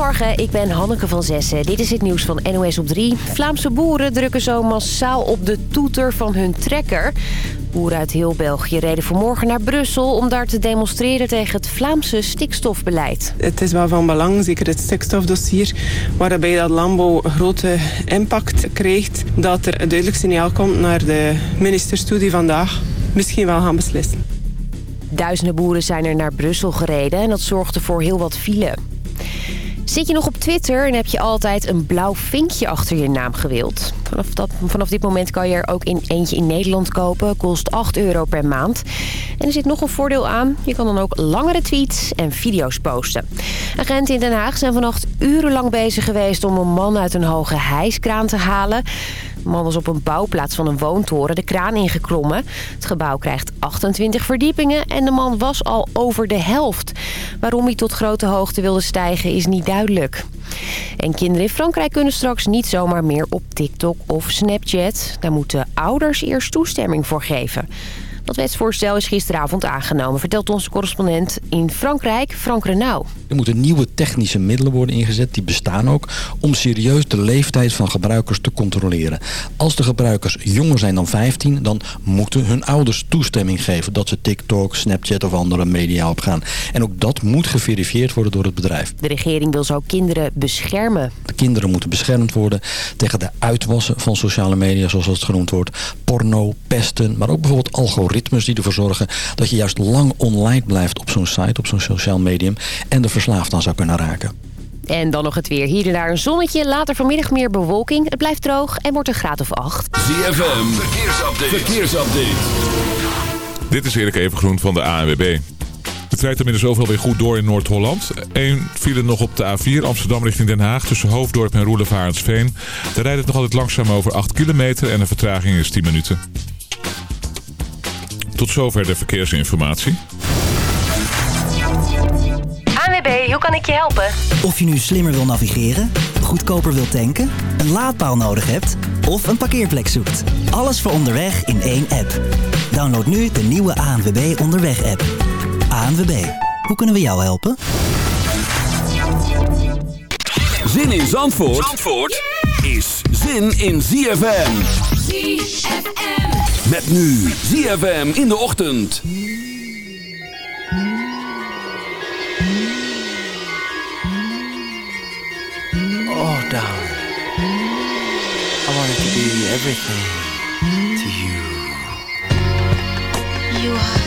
Goedemorgen, ik ben Hanneke van Zessen. Dit is het nieuws van NOS op 3. Vlaamse boeren drukken zo massaal op de toeter van hun trekker. Boeren uit heel België reden vanmorgen naar Brussel... om daar te demonstreren tegen het Vlaamse stikstofbeleid. Het is wel van belang, zeker het stikstofdossier... waarbij dat landbouw grote impact krijgt... dat er een duidelijk signaal komt naar de ministers toe die vandaag misschien wel gaan beslissen. Duizenden boeren zijn er naar Brussel gereden en dat zorgde voor heel wat file. Zit je nog op Twitter en heb je altijd een blauw vinkje achter je naam gewild? Vanaf, dat, vanaf dit moment kan je er ook in eentje in Nederland kopen. Kost 8 euro per maand. En er zit nog een voordeel aan. Je kan dan ook langere tweets en video's posten. Agenten in Den Haag zijn vannacht urenlang bezig geweest... om een man uit een hoge hijskraan te halen. De man was op een bouwplaats van een woontoren de kraan ingeklommen. Het gebouw krijgt 28 verdiepingen en de man was al over de helft. Waarom hij tot grote hoogte wilde stijgen is niet duidelijk. En kinderen in Frankrijk kunnen straks niet zomaar meer op TikTok of Snapchat. Daar moeten ouders eerst toestemming voor geven. Dat wetsvoorstel is gisteravond aangenomen, vertelt onze correspondent in Frankrijk, Frank Renaud. Er moeten nieuwe technische middelen worden ingezet, die bestaan ook, om serieus de leeftijd van gebruikers te controleren. Als de gebruikers jonger zijn dan 15, dan moeten hun ouders toestemming geven dat ze TikTok, Snapchat of andere media opgaan. En ook dat moet geverifieerd worden door het bedrijf. De regering wil zo kinderen beschermen. De kinderen moeten beschermd worden tegen de uitwassen van sociale media, zoals het genoemd wordt. Porno, pesten, maar ook bijvoorbeeld algoritmes die ervoor zorgen dat je juist lang online blijft op zo'n site, op zo'n sociaal medium en er verslaafd aan zou kunnen raken. En dan nog het weer. Hier en daar een zonnetje. Later vanmiddag meer bewolking. Het blijft droog en wordt een graad of 8. ZFM, verkeersupdate. verkeersupdate. Dit is Erik Evengroen van de ANWB. Het rijdt inmiddels overal weer goed door in Noord-Holland. Eén file nog op de A4 Amsterdam richting Den Haag tussen Hoofddorp en Roelevarensveen. Daar rijdt het nog altijd langzaam over 8 kilometer en de vertraging is 10 minuten. Tot zover de verkeersinformatie. ANWB, hoe kan ik je helpen? Of je nu slimmer wil navigeren, goedkoper wil tanken, een laadpaal nodig hebt of een parkeerplek zoekt. Alles voor onderweg in één app. Download nu de nieuwe ANWB Onderweg app. ANWB, hoe kunnen we jou helpen? Zin in Zandvoort, Zandvoort is zin in ZFM. ZFM. Met nu ZFM in de ochtend. Oh, darling. I wanted to be everything to you. You are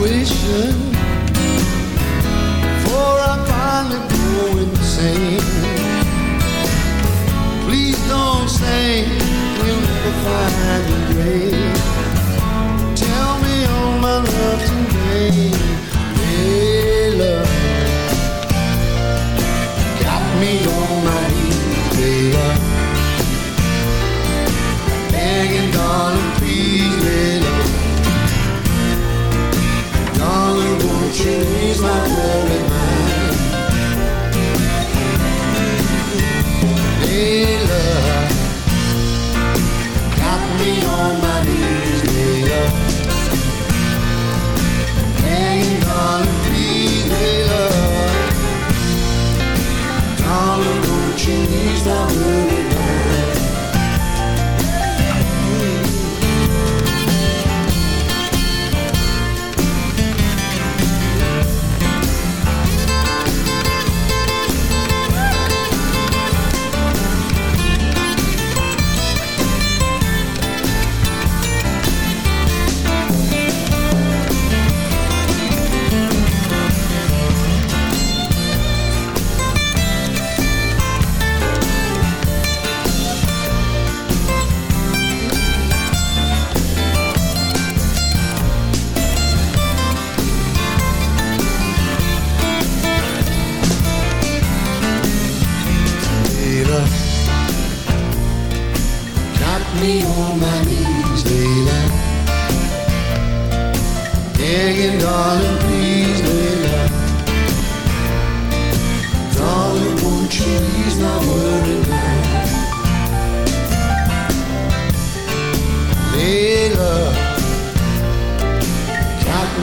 situation. Before I finally go insane. Please don't say we'll never find a grave. Tell me all my love today.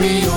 Me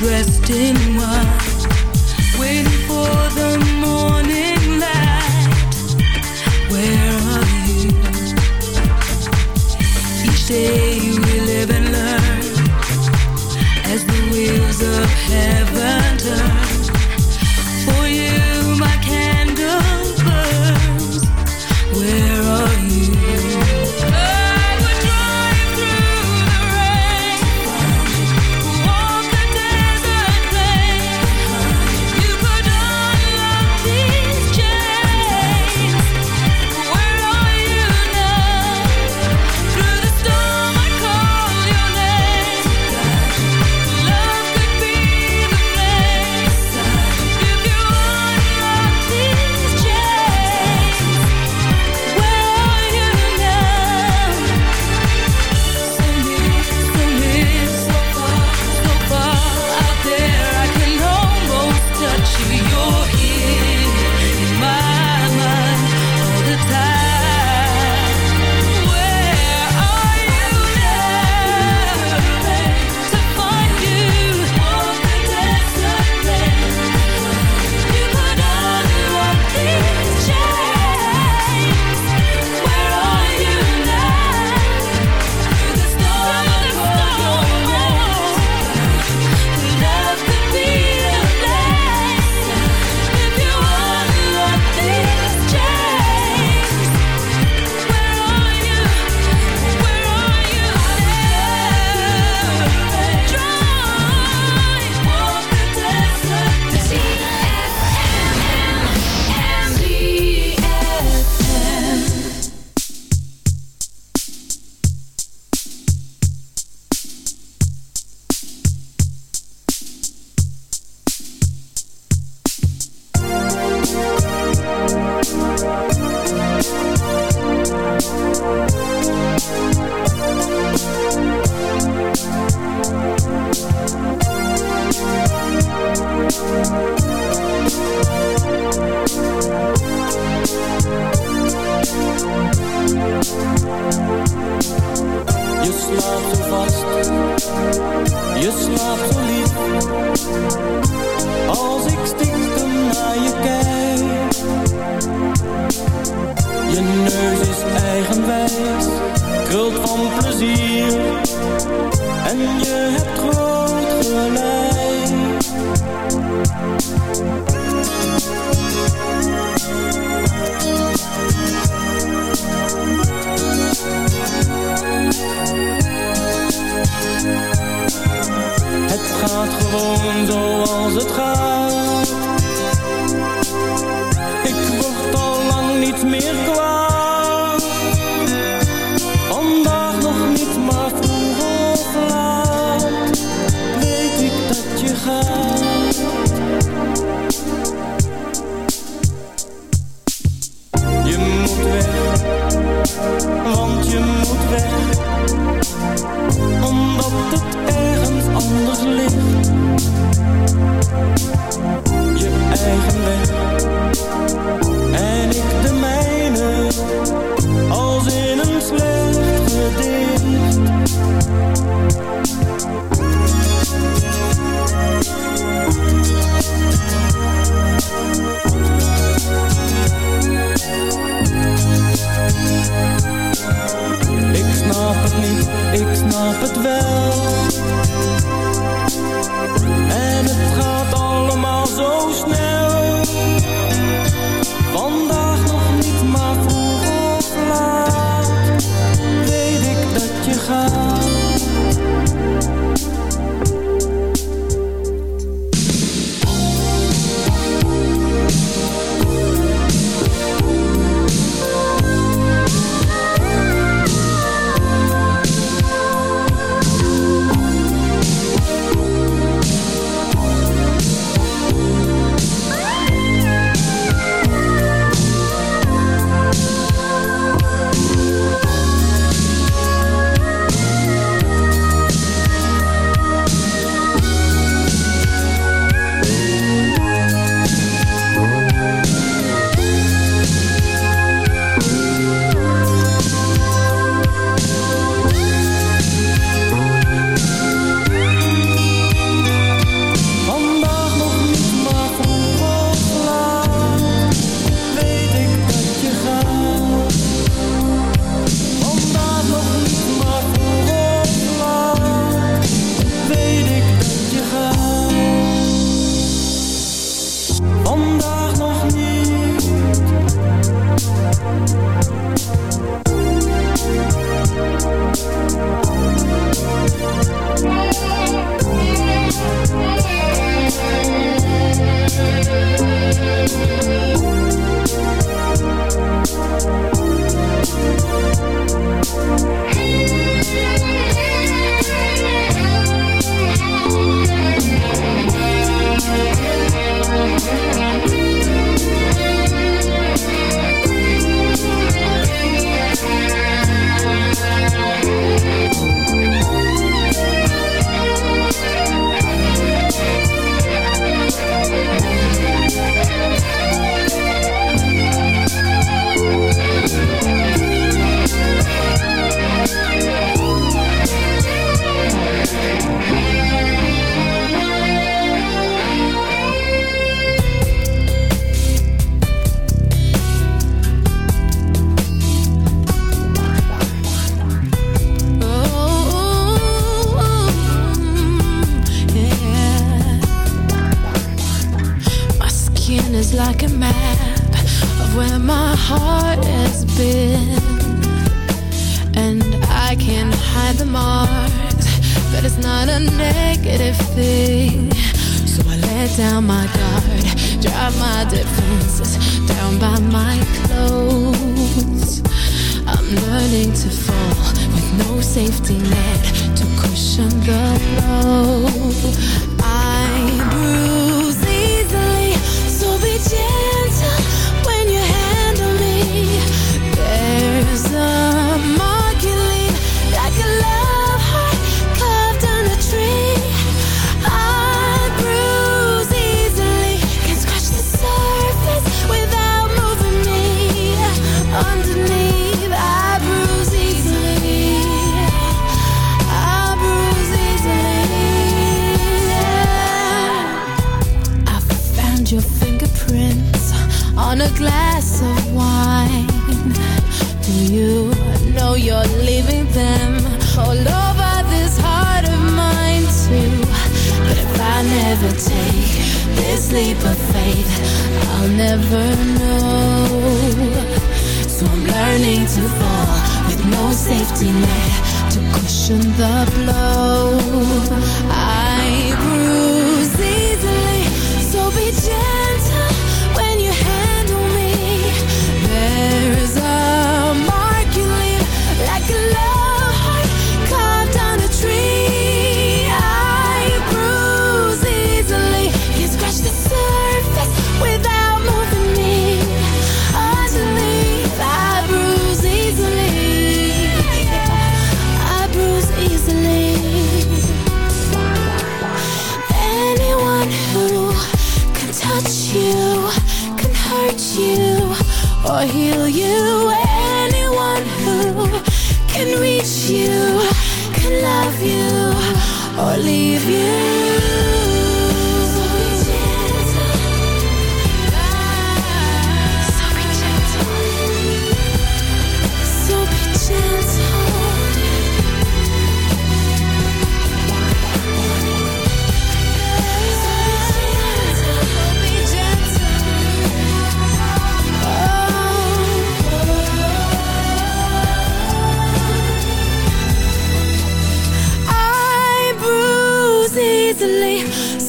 dressed in white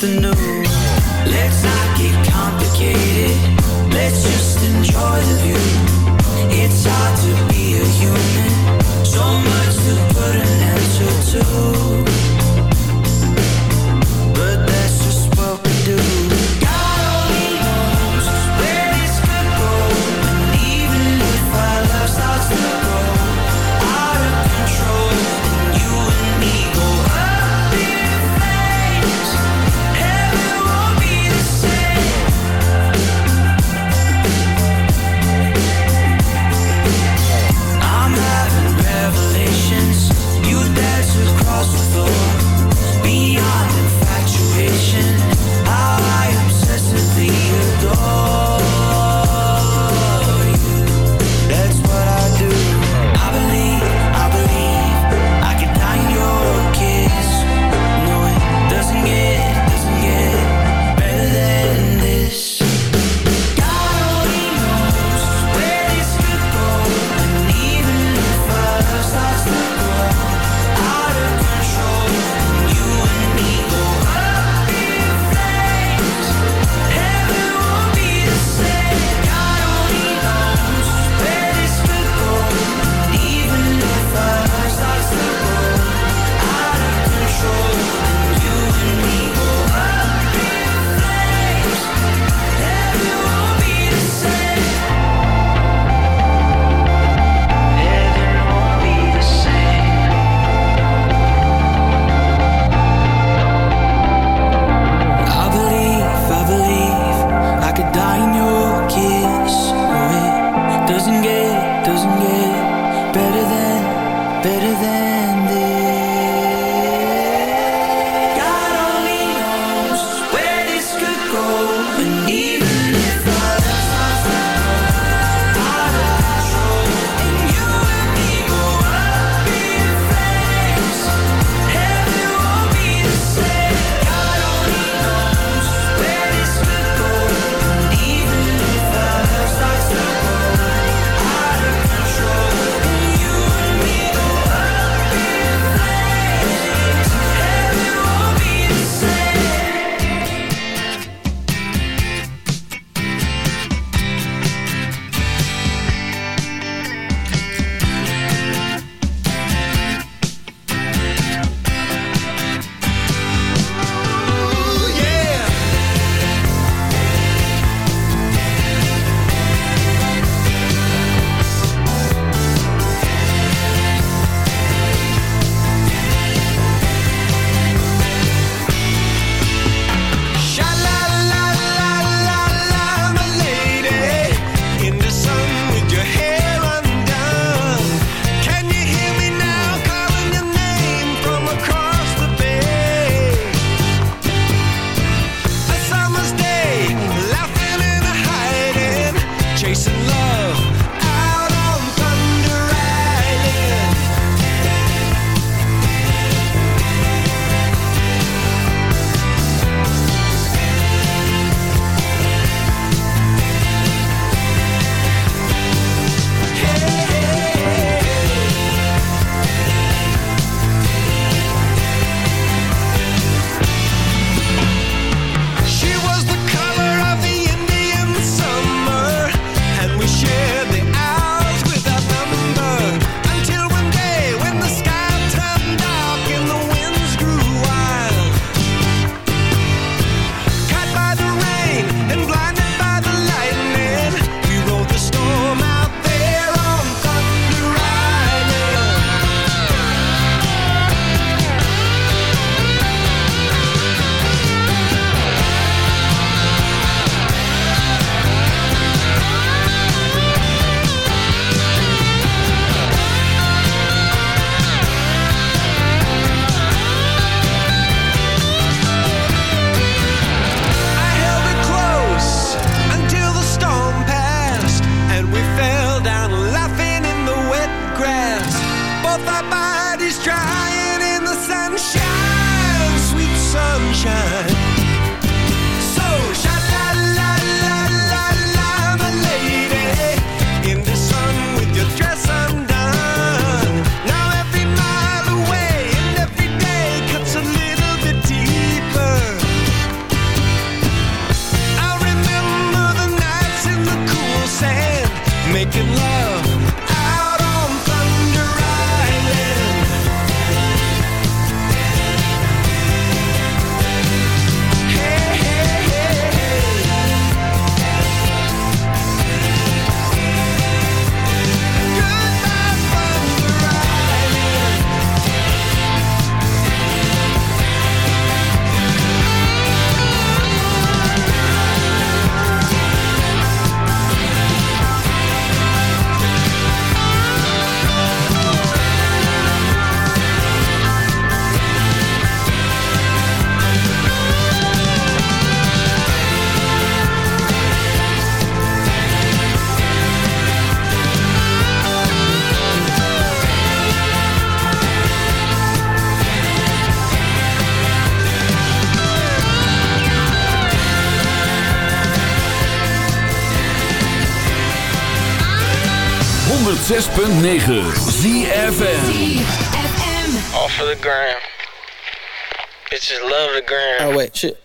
something Let's not get complicated. Let's just enjoy the view. Better than, better than 106.9 ZFM Off of the gram. Bitches love the gram. Oh wait, shit.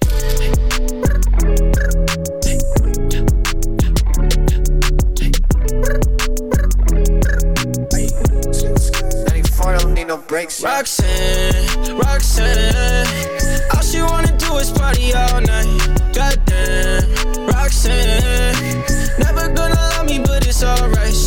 No breaks, Roxanne, Roxanne. All she wanna do is party all night. Goddamn, Roxanne. Never gonna love me, but it's alright.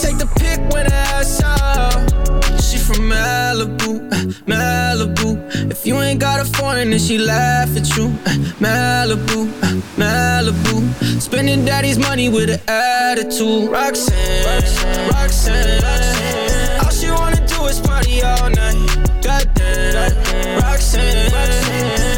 Take the pic when ass out. She from Malibu, uh, Malibu. If you ain't got a foreign, then she laugh at you. Uh, Malibu, uh, Malibu. Spending daddy's money with an attitude. Roxanne, Roxanne, Roxanne. All she wanna do is party all night. Goddamn, Roxanne, Roxanne.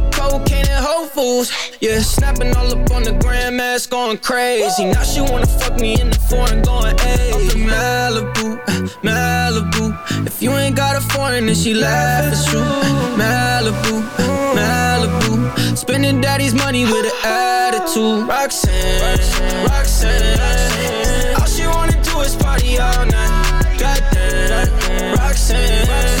cocaine and Whole Foods, yeah. Snapping all up on the grandmas, going crazy. Now she wanna fuck me in the foreign, going, in Malibu, Malibu. If you ain't got a foreign, then she laugh, it's true. Malibu, Malibu. Spending daddy's money with an attitude. Roxanne, Roxanne. All she wanna do is party all night. Goddamn, Roxanne.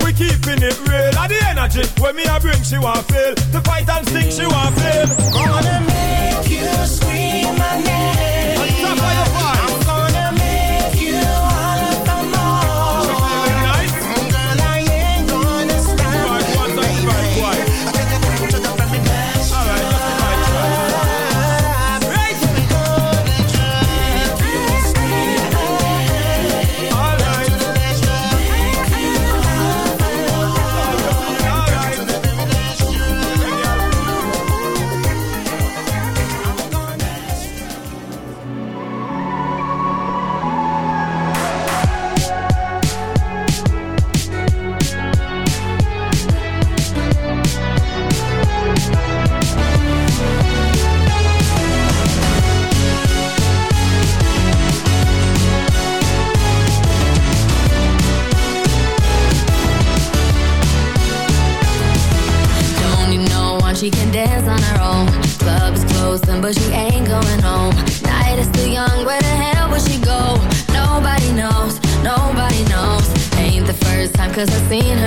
We keeping it real. And the energy when me a bring, she want feel. The fight and sting, she want feel. Gonna make you scream my name. Cause I've seen her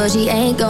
but she ain't going